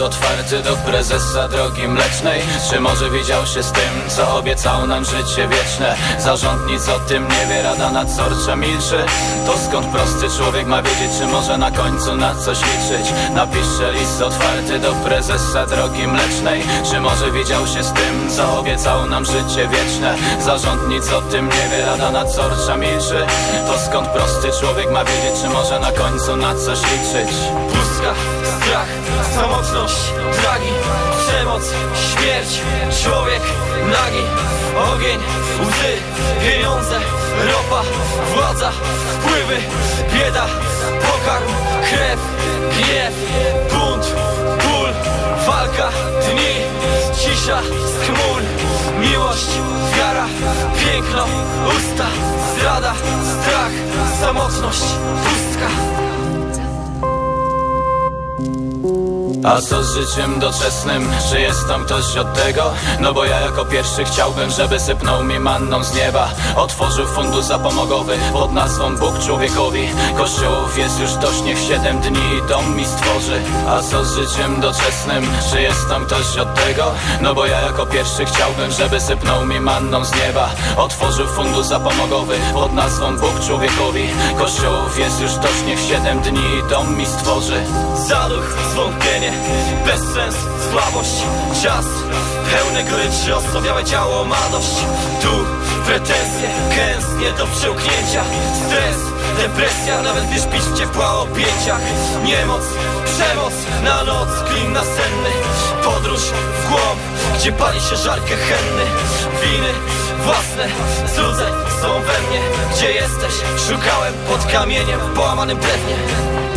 Otwarty do prezesa drogi mlecznej. Czy może widział się z tym, co obiecał nam życie wieczne? Zarząd nic o tym nie wie, rada nadzorcza milczy. To skąd prosty człowiek ma wiedzieć, czy może na końcu na coś liczyć? Napiszę list otwarty do prezesa drogi mlecznej. Czy może widział się z tym, co obiecał nam życie wieczne? Zarząd nic o tym nie wie, rada nadzorcza milczy. To skąd prosty człowiek ma wiedzieć, czy może na końcu na coś liczyć strach Samotność, dragi, przemoc, śmierć Człowiek nagi, ogień, łzy, pieniądze, ropa, władza, wpływy, bieda, pokarm, krew, gniew, bunt, ból, walka, dni, cisza chmur, miłość, wiara, piękno, usta, zdrada, strach, samotność, pustka. A co z życiem doczesnym? Czy jest tam ktoś od tego? No bo ja jako pierwszy chciałbym, żeby sypnął mi manną z nieba Otworzył fundusz zapomogowy pod nazwą Bóg człowiekowi Kościołów jest już dość, niech siedem dni dom mi stworzy A co z życiem doczesnym? Czy jest tam ktoś od tego? No bo ja jako pierwszy chciałbym, żeby sypnął mi manną z nieba Otworzył fundusz zapomogowy pod nazwą Bóg człowiekowi Kościołów jest już dość, niech siedem dni dom mi stworzy Zaduch, zwątpienie bezsens, słabość, czas Pełne goryczy, osłabiałe ciało ma dość. Tu pretensje, kęsnie do przełknięcia. Stres, depresja, nawet gdy śpisz w ciepła objęciach. Niemoc, przemoc, na noc, klin nasenny. Podróż w głąb, gdzie pali się żarkę henny. Winy własne, cudze są we mnie. Gdzie jesteś? Szukałem pod kamieniem w połamanym drewnie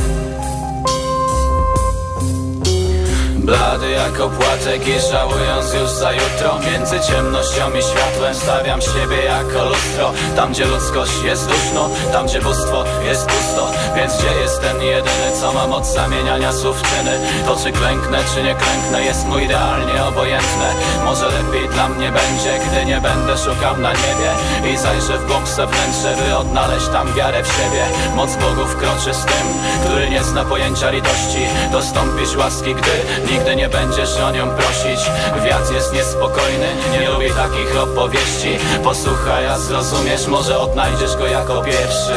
Blady jak opłatek i żałując już za jutro. Między ciemnością i światłem stawiam siebie jako lustro. Tam gdzie ludzkość jest duszno, tam gdzie bóstwo jest pusto. Więc gdzie jest ten jedyny, co ma moc zamieniania słów czyny? To czy klęknę, czy nie klęknę jest mu idealnie obojętne. Może lepiej dla mnie będzie, gdy nie będę szukał na niebie. I zajrzę w głąb wnętrze, by odnaleźć tam wiarę w siebie. Moc Bogów kroczy z tym, który nie zna pojęcia litości. Dostąpisz łaski, gdy Nigdy nie będziesz o nią prosić. Wiatr jest niespokojny, nie lubi takich opowieści. Posłuchaj, a zrozumiesz, może odnajdziesz go jako pierwszy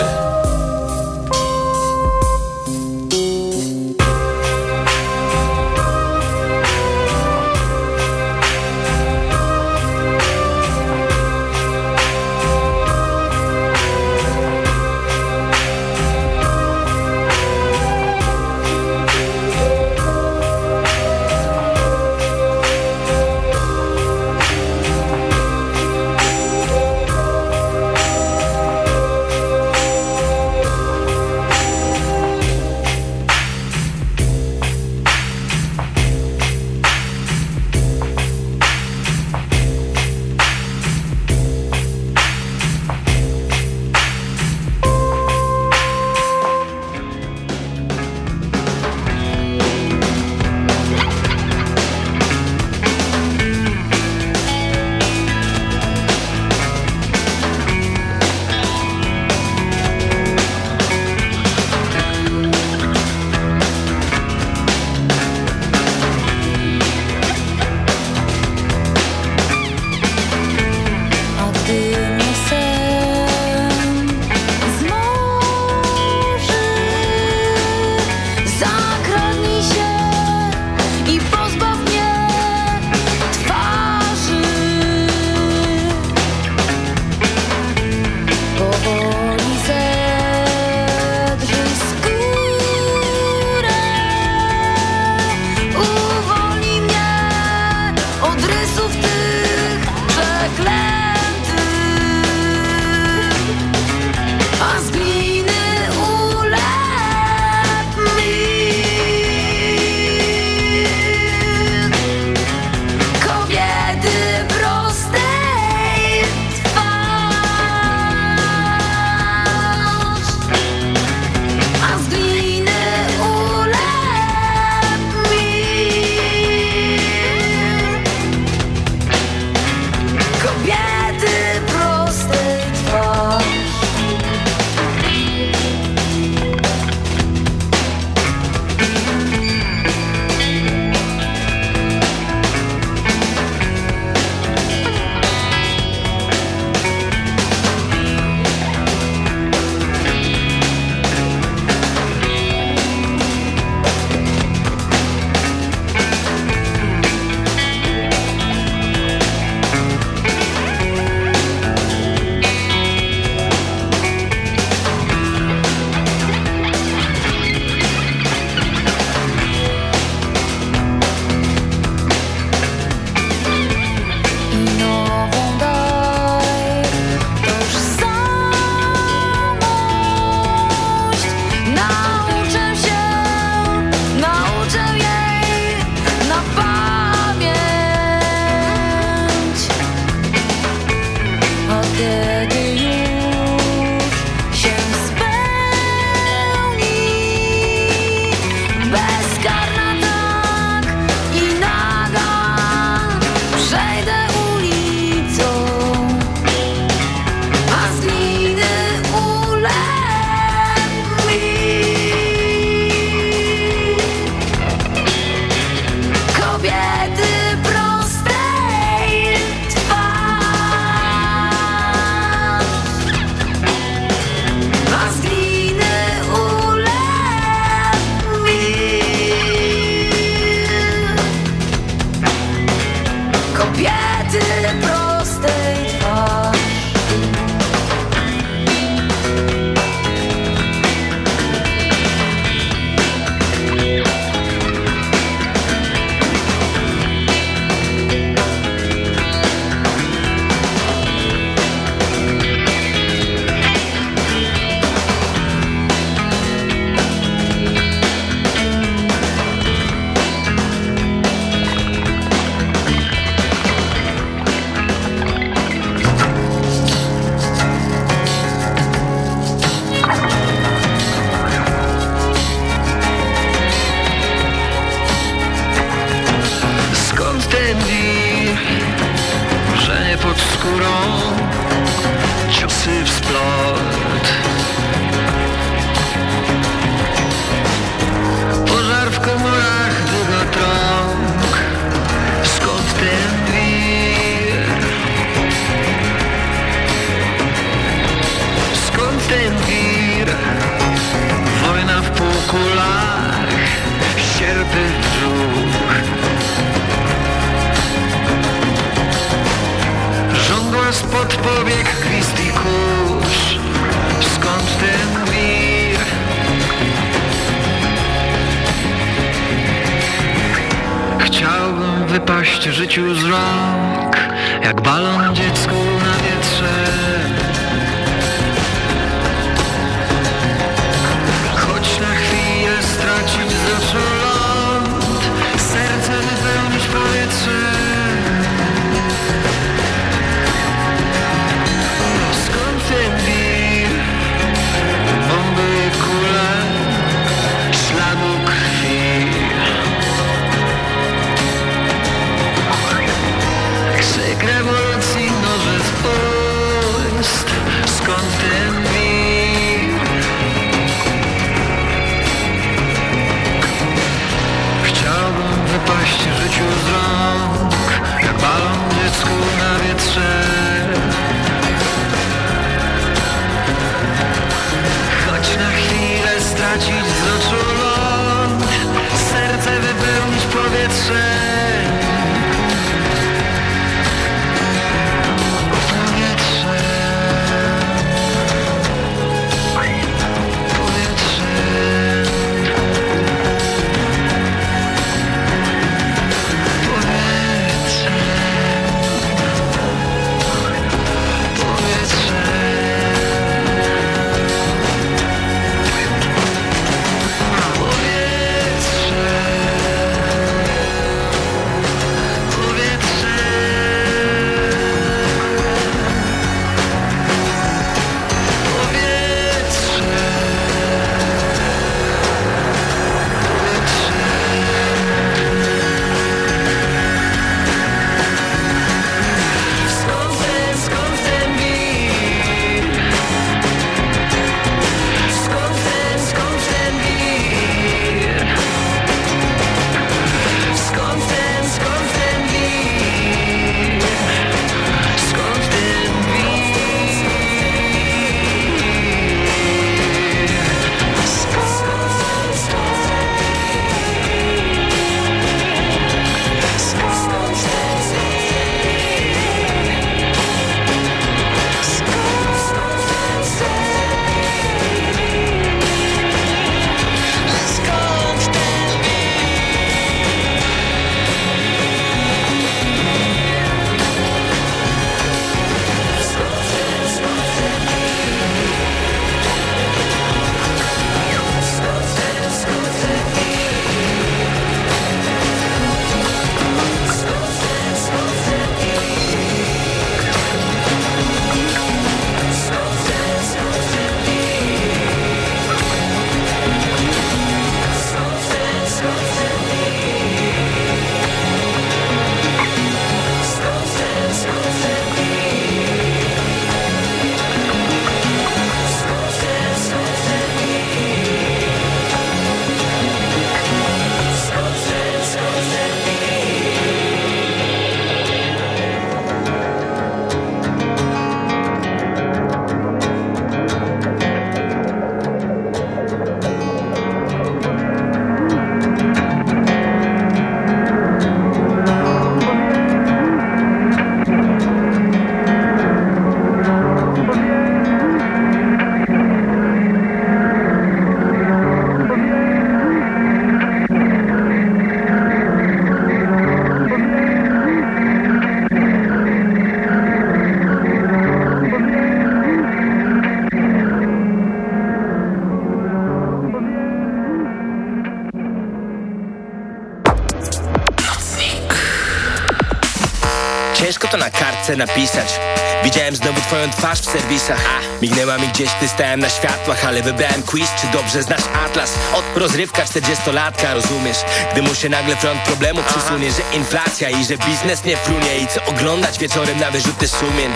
to na kartce napisać Widziałem znowu twoją twarz w serwisach. Mignęła mi gdzieś, ty stałem na światłach Ale wybrałem quiz, czy dobrze znasz atlas? Od rozrywka 40-latka, rozumiesz? Gdy mu się nagle front problemu przysunie Że inflacja i że biznes nie frunie I co oglądać wieczorem na wyrzuty sumień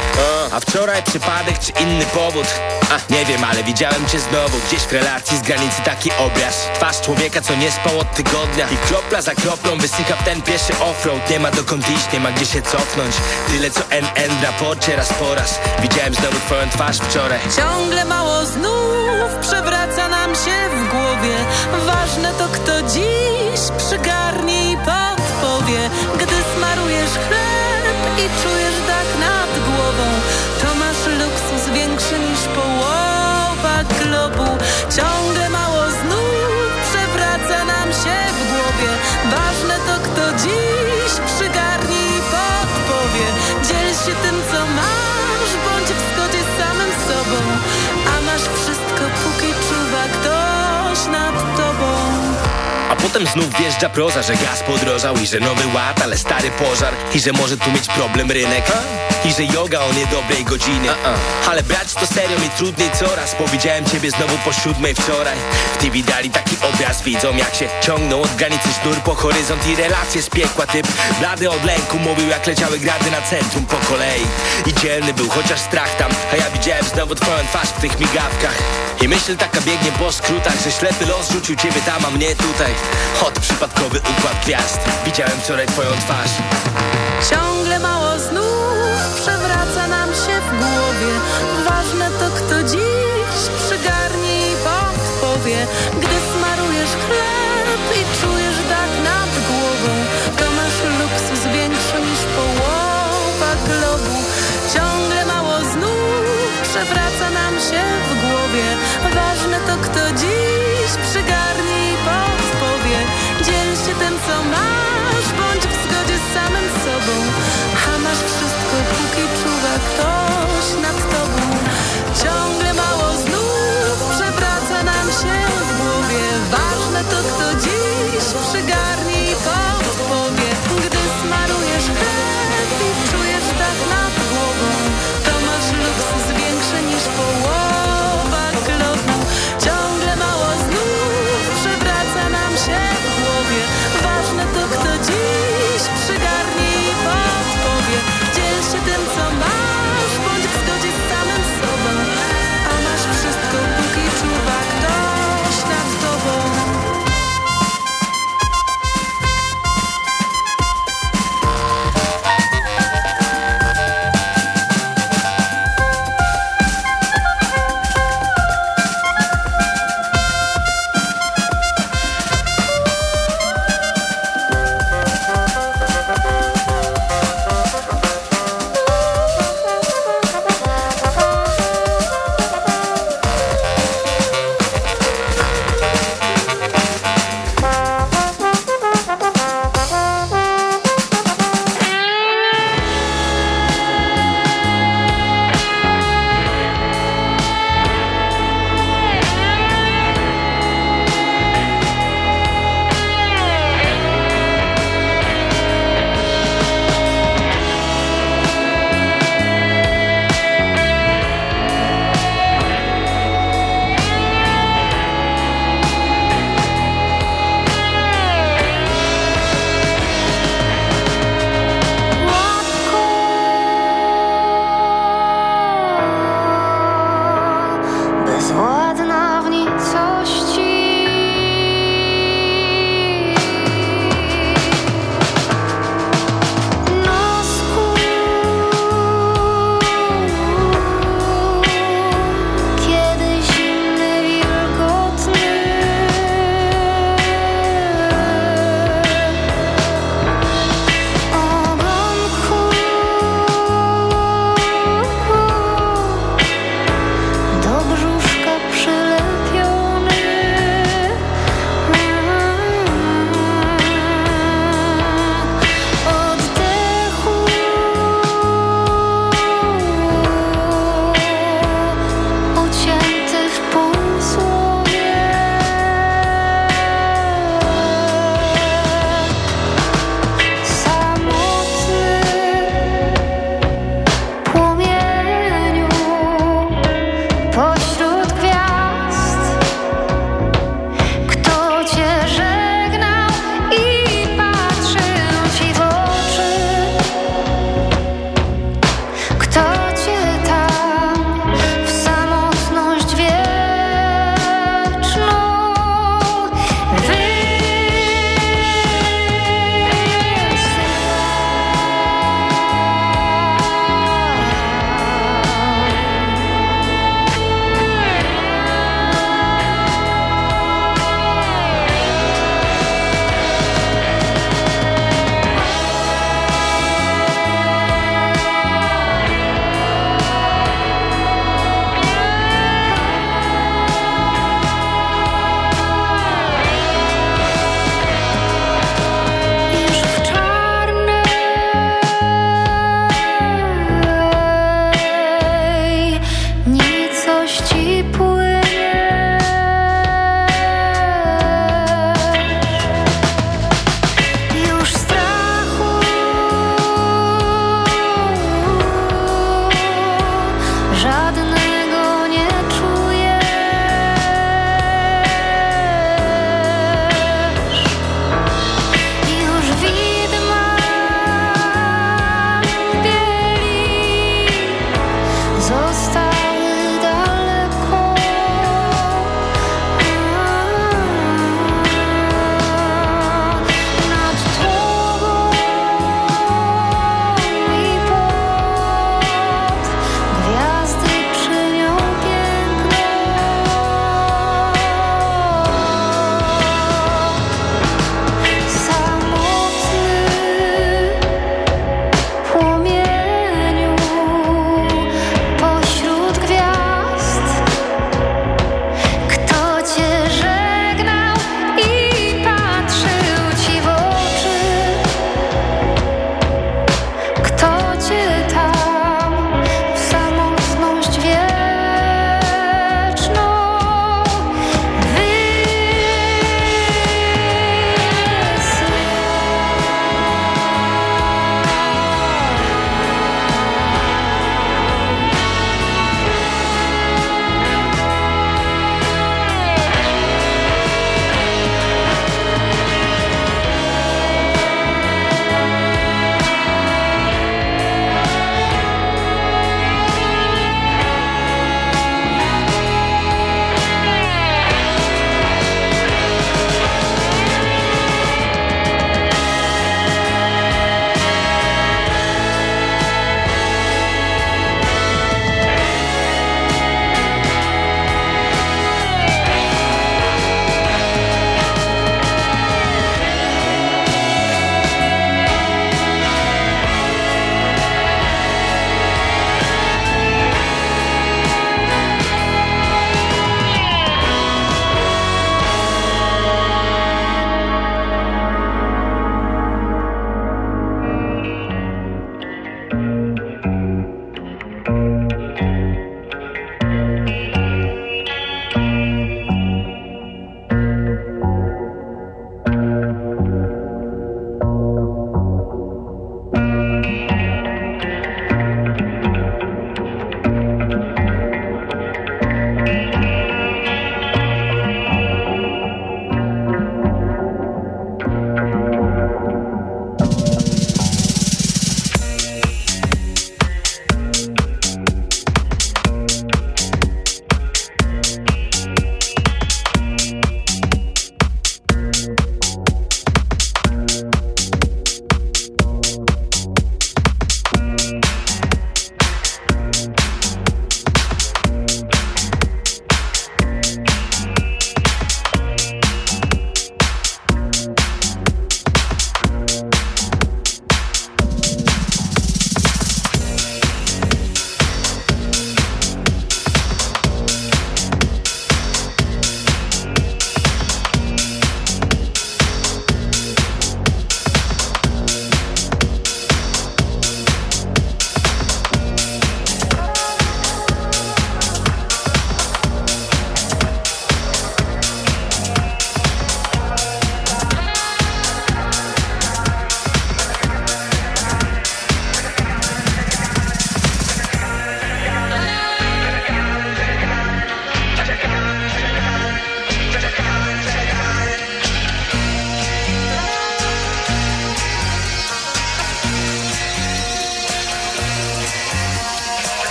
A wczoraj przypadek czy inny powód? A, nie wiem, ale widziałem cię znowu Gdzieś w relacji z granicy taki obraz. Twarz człowieka, co nie spał od tygodnia. I kropla za kroplą wysycha w ten pieszy offroad. Nie ma dokąd iść, nie ma gdzie się cofnąć. Tyle co NN w raporcie raz Widziałem znowu twoją twarz wczoraj. Ciągle mało znów przewraca nam się w głowie. Ważne to kto dziś przygarnie i podpowie. Gdy smarujesz chleb i czujesz dach nad głową To masz luksus większy niż połowa globu. Ciągle mało znów przewraca nam się w głowie. Ważne to kto dziś przygarnie potem znów wjeżdża proza, że gaz podrożał I że nowy ład, ale stary pożar. I że może tu mieć problem rynek. I że yoga o niedobrej godzinie. Ale brać to serio mi trudniej coraz. Powiedziałem ciebie znowu po siódmej wczoraj. W TV dali taki obraz, widzą jak się ciągną Od granicy sznur po horyzont i relacje z piekła. Typ blady od lęku mówił jak leciały grady na centrum po kolei. I dzielny był, chociaż strach tam. A ja widziałem znowu twoją twarz w tych migawkach. I myśl taka biegnie po skrótach Że ślepy los rzucił ciebie tam, a mnie tutaj Od przypadkowy układ gwiazd. Widziałem wczoraj twoją twarz. Ciągle mało znów przewraca nam się w głowie. Ważne to kto dziś przygarnie i podpowie. Gdy smarujesz chleb i czujesz dach nad głową To masz luksus większy niż połowa globu. Ciągle mało znów przewraca nam się w głowie. Ważne to kto dziś przygarnie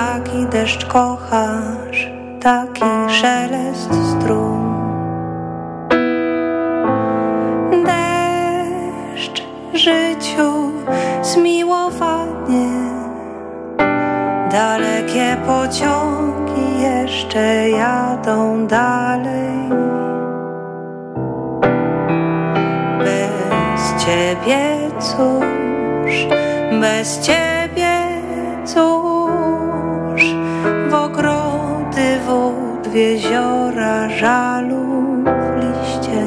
Taki deszcz kochasz, taki szelest strun Deszcz życiu zmiłowanie Dalekie pociągi jeszcze jadą dalej. Bez ciebie cóż, bez ciebie w jeziora żalu liście.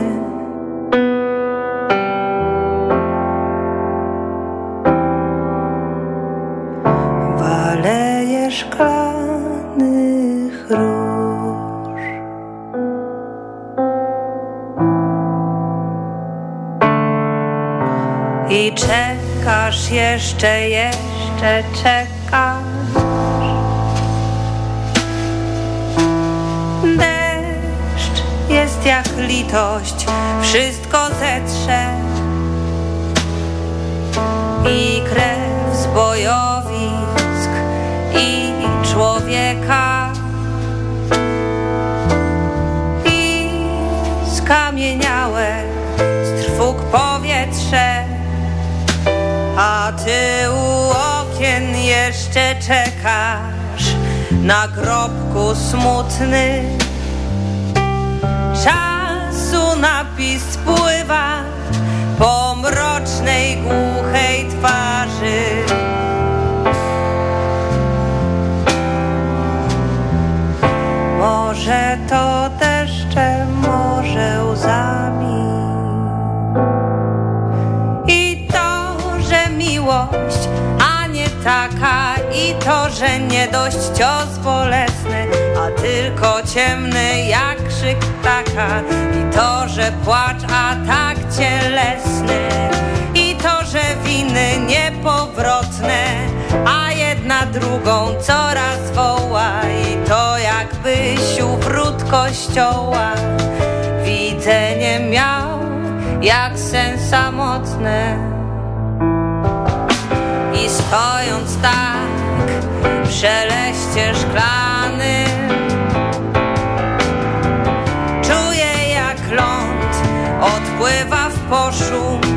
Waleje szklanych róż. I czekasz jeszcze, jeszcze czekasz litość, wszystko zetrze. I krew z bojowisk i człowieka. I skamieniałe z trwóg powietrze. A ty u okien jeszcze czekasz Na grobku smutny. Czasu napis spływa Po mrocznej, głuchej twarzy. Może to deszcze, może łzami. I to, że miłość, a nie taka. I to, że nie dość cios bolesny A tylko ciemny jak krzyk ptaka I to, że płacz, a tak cielesny. I to, że winy niepowrotne A jedna drugą coraz woła. I to jakbyś u wrót kościoła. Widzenie miał jak sen samotny. I stojąc tak w szeleście szklanym odpływa w poszum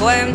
za szkłem,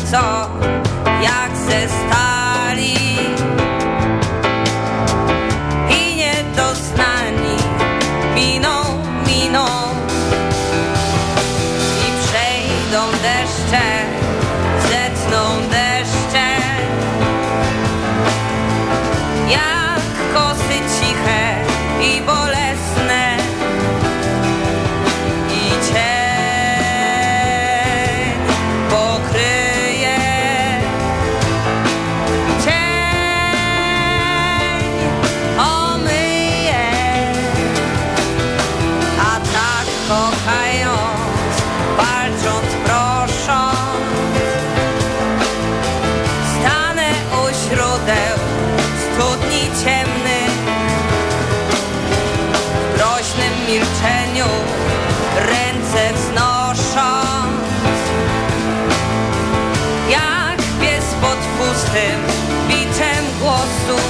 pustym biczem głosu.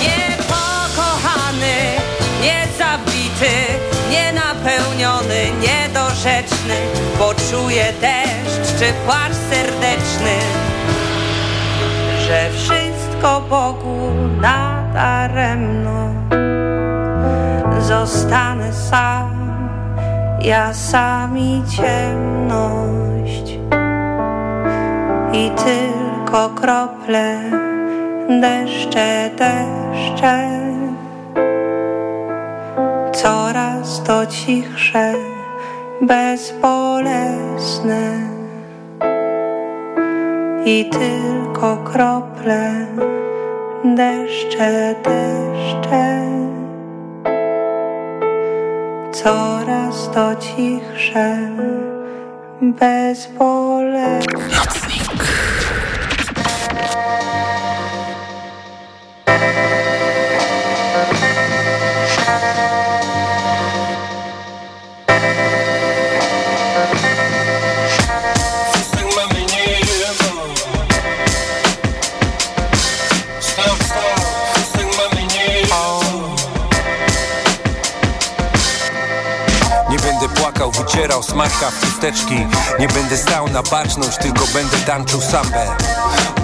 Niepokochany, niezabity, nienapełniony, niedorzeczny Poczuje deszcz czy płacz serdeczny. Że wszystko Bogu nadaremno Zostanę sam, ja sami ciemność I tylko krople deszcze, deszcze. Coraz to cichsze, bezbolesne i tylko krople, deszcze, deszcze. Coraz to cichsze, bezbolesne. Nocnik. Thank you. Wycierał smarka w chusteczki Nie będę stał na baczność, tylko będę tańczył sambę.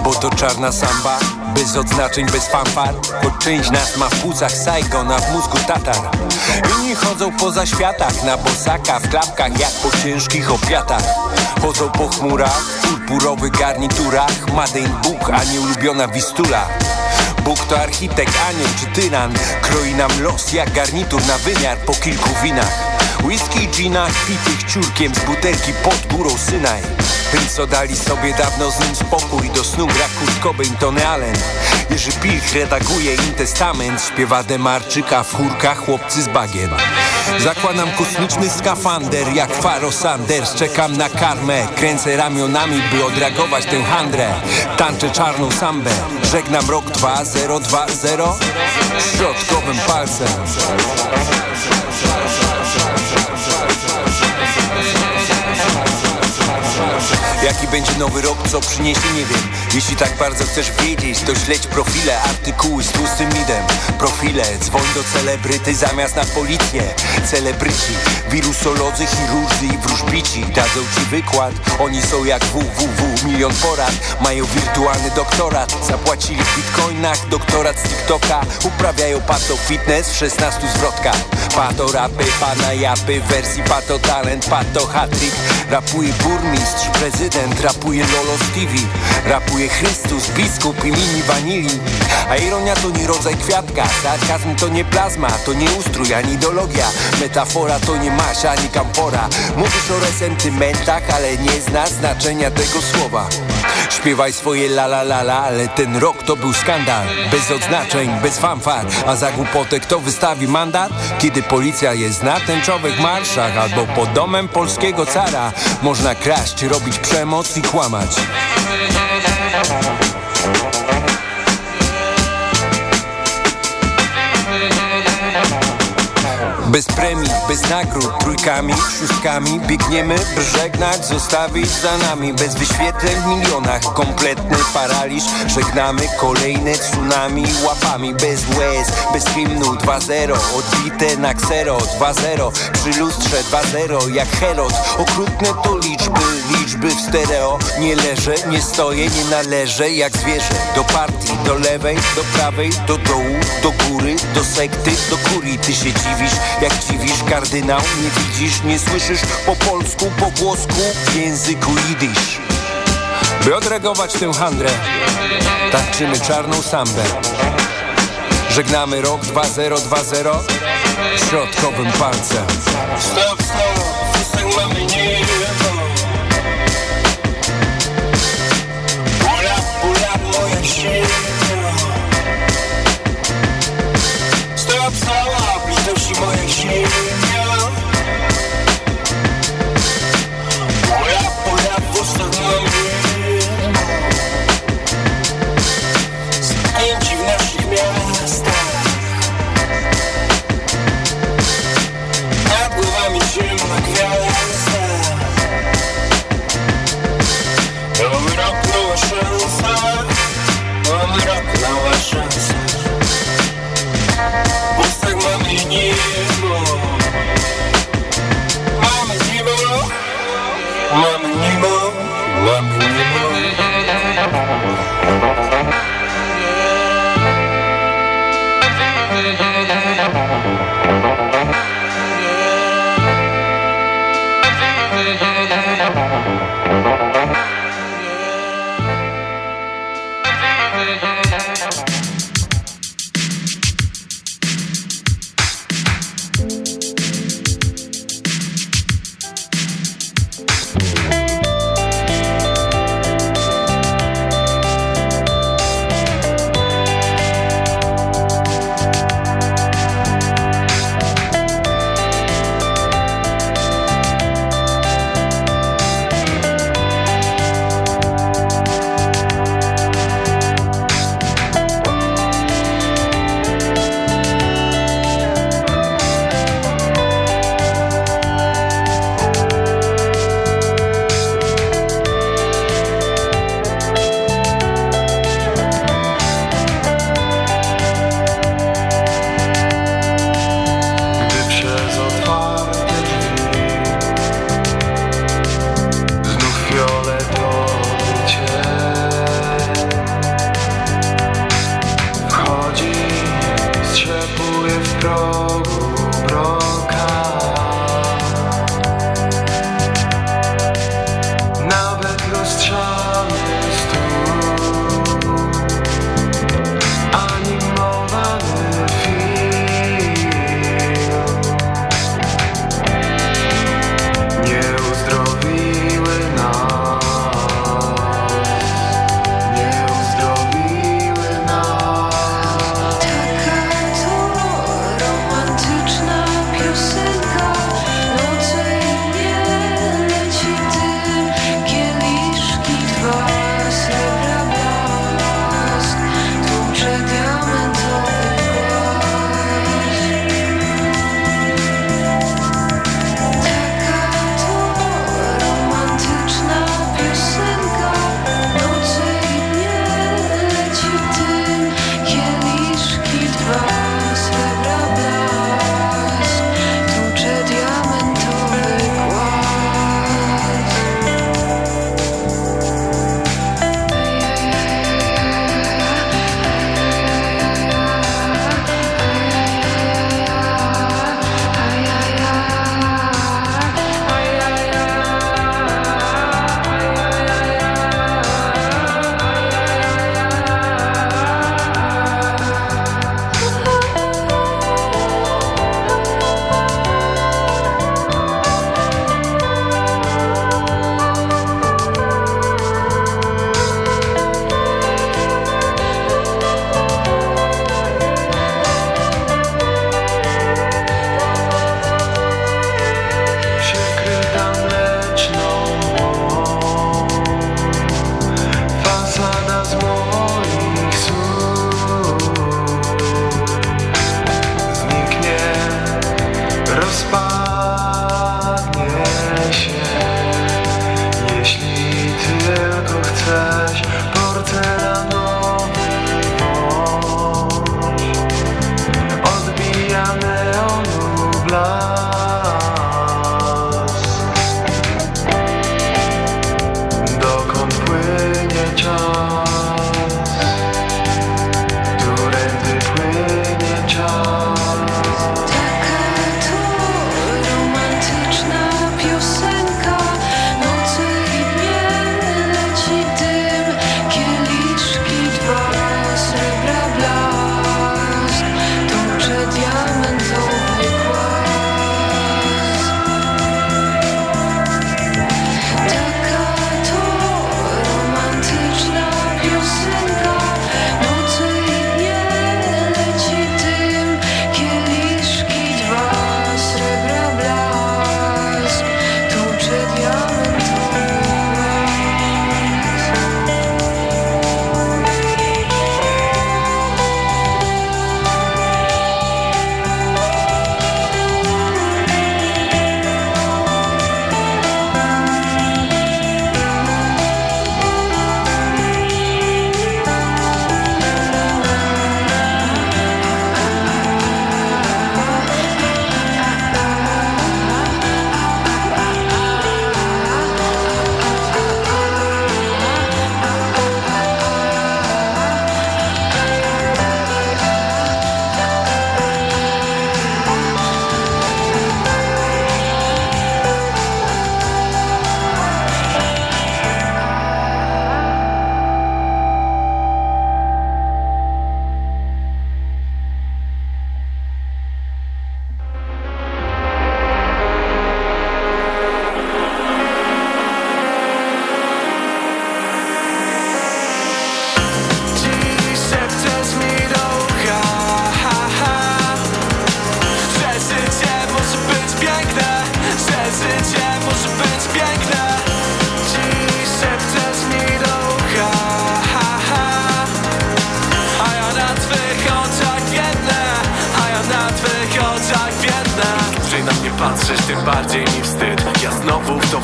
Bo to czarna samba, bez odznaczeń, bez fanfar. Bo część nas ma w płucach Saigon, a w mózgu Tatar. Inni chodzą poza światach, na bosaka, w klapkach Jak po ciężkich opiatach. Chodzą po chmurach, purpurowych garniturach. Madejn Bóg, a nie ulubiona Wistula. Bóg to architekt, anioł czy tyran Kroi nam los jak garnitur na wymiar po kilku winach Whisky, gina, pitych ciurkiem z butelki pod górą Synaj. Tym co dali sobie dawno z nim spokój Do snu gra Kurt Cobain, Tony Allen. Jerzy Pilch redaguje im testament Śpiewa Demarczyka w chórkach chłopcy z bagien. Zakładam kosmiczny skafander jak Faro Sanders Czekam na karmę, kręcę ramionami by odreagować tę handrę. Tańczę czarną sambę, żegnam rok 2020 Środkowym palcem Jaki będzie nowy rok, co przyniesie, nie wiem. Jeśli tak bardzo chcesz wiedzieć, to śledź profile Artykuły z tłustym midem Profile, dzwoń do celebryty zamiast na policję Celebryci, wirusolodzy, chirurdzy i wróżbici Dadzą ci wykład, oni są jak www Milion porad, mają wirtualny doktorat Zapłacili w bitcoinach, doktorat z TikToka Uprawiają pato fitness w 16 zwrotkach Pato rapy, pana japy, wersji pato talent, pato hat-trick. Rapuje burmistrz, prezydent, rapuje Lolo Stevie Rapuje Chrystus, biskup i mini wanili. A ironia to nie rodzaj kwiatka. Sarkazm to nie plazma, to nie ustrój ani ideologia. Metafora to nie masz ani kampora. Mówisz o resentymentach, ale nie znasz znaczenia tego słowa Śpiewaj swoje la la la la, ale ten rok to był skandal Bez odznaczeń, bez fanfar, a za głupotę kto wystawi mandat? Kiedy policja jest na tęczowych marszach albo pod domem polskiego cara Można kraść, robić przemoc i kłamać Bez premii, bez nagród, trójkami, szóstkami. Biegniemy, by żegnać, zostawić za nami. Bez wyświetleń w milionach, kompletny paraliż. Żegnamy kolejne tsunami łapami. Bez łez, bez hymnu 2-0 Odbite na ksero 2-0 Przy lustrze 2-0 jak Herod. Okrutne to liczby, liczby w stereo. Nie leżę, nie stoję, nie należę jak zwierzę. Do partii, do lewej, do prawej, do dołu, do góry, do sekty, do kurii. Ty się dziwisz, jak dziwisz kardynał Nie widzisz, nie słyszysz po polsku, po włosku W języku jidysz. By odreagować tę handrę Tańczymy czarną sambę. Żegnamy rok 2020 Środkowym palcem. Stop, stop, mamy nie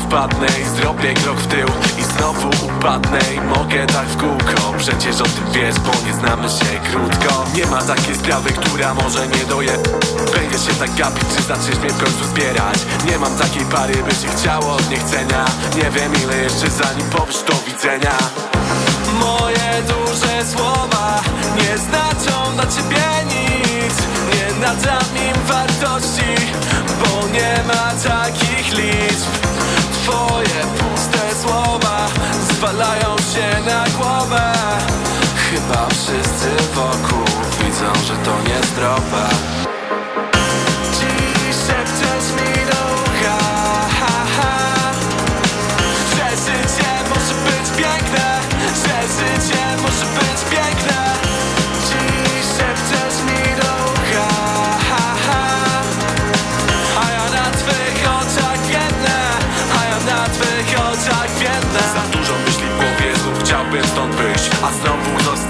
wpadnę i zrobię krok w tył I znowu upadnę i mogę tak w kółko. Przecież o tym wiesz, bo nie znamy się krótko. Nie ma takiej sprawy, która może nie doje Będziesz się tak gapić, czy zaczniesz mnie w końcu zbierać? Nie mam takiej pary, by się chciało od niechcenia. Nie wiem ile jeszcze zanim powiesz do widzenia. Moje duże słowa nie znaczą dla ciebie nic. Nie nadam im wartości, bo nie ma takich liczb Twoje puste słowa zwalają się na głowę. Chyba wszyscy wokół widzą, że to niezdrowe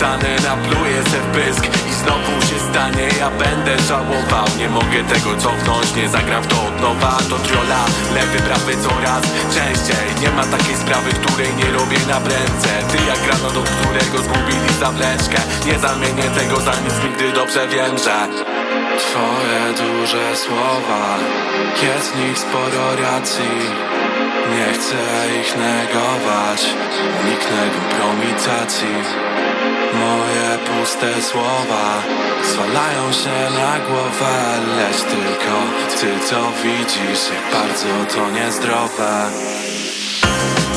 zostanę, napluję se w pysk I znowu się stanie, ja będę żałował Nie mogę tego cofnąć, nie zagram w to od nowa. To triola, lewy, prawy coraz częściej. Nie ma takiej sprawy, której nie robię na bręce Ty jak granat, od którego zgubili zawleczkę Nie zamienię tego za nic, nigdy dobrze wiem, że Twoje duże słowa Jest w nich sporo racji Nie chcę ich negować Uniknę kompromitacji Moje puste słowa Zwalają się na głowę Lecz tylko ty to widzisz Jak bardzo to niezdrowe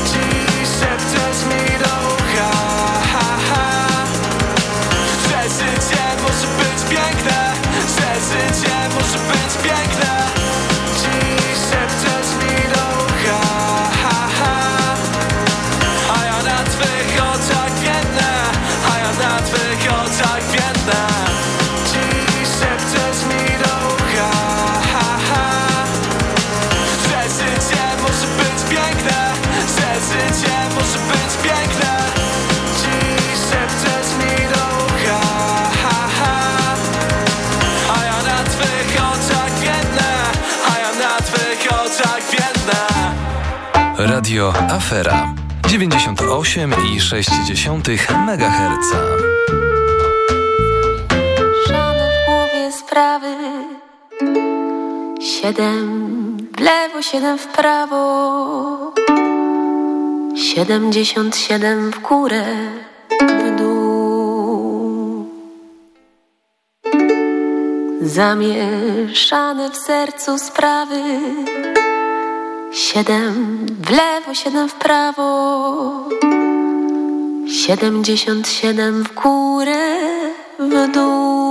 Dziś szepczesz mi do ucha ha, ha. Że życie może być piękne Że życie może być piękne Radio Afera. 98,6 MHz. Mieszane w głowie sprawy. Siedem w lewo, siedem w prawo. Siedemdziesiąt siedem w górę, w dół. Zamieszane w sercu sprawy Siedem w lewo, siedem w prawo Siedemdziesiąt siedem w górę, w dół.